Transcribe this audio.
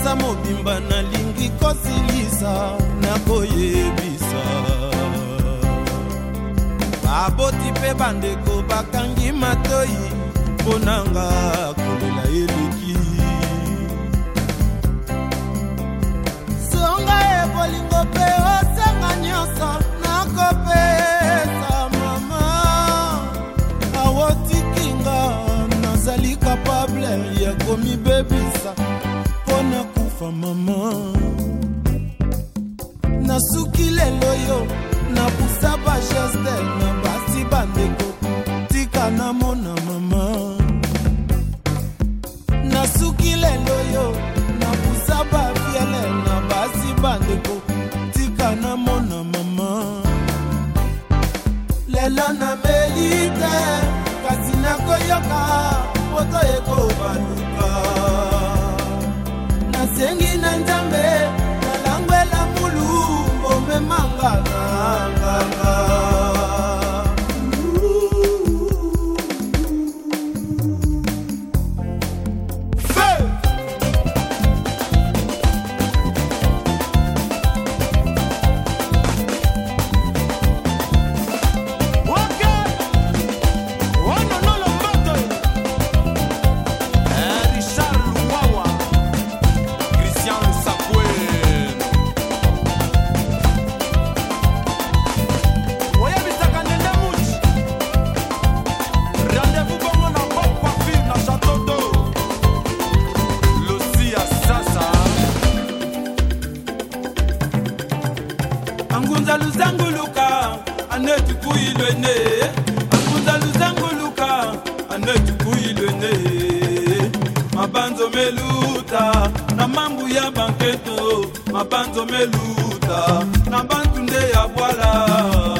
asa mobimba nalingi kosilisa nakoyebisa baboti mpe bandeko bakangi matoi mpo nanga kolela eleki songa ebolingo mpe osenga nyonso nakopesa mama awotikinga nazali kapable ya komibebisa papa mama nasuki lelo yo napusa bagestel na basi bandeko tika namona mama nasuki lelo yo napusa bafiele na basi bandeko tika namona mama lelo nameli te kasi nakoyoka poto eko ¡Gracias! angunza luzanguluka anetukuyilwene angunza luzanguluka anetukuyilwene mabanzo meluta na mambu ya banketo mabanzo meluta na bantunde ya bwala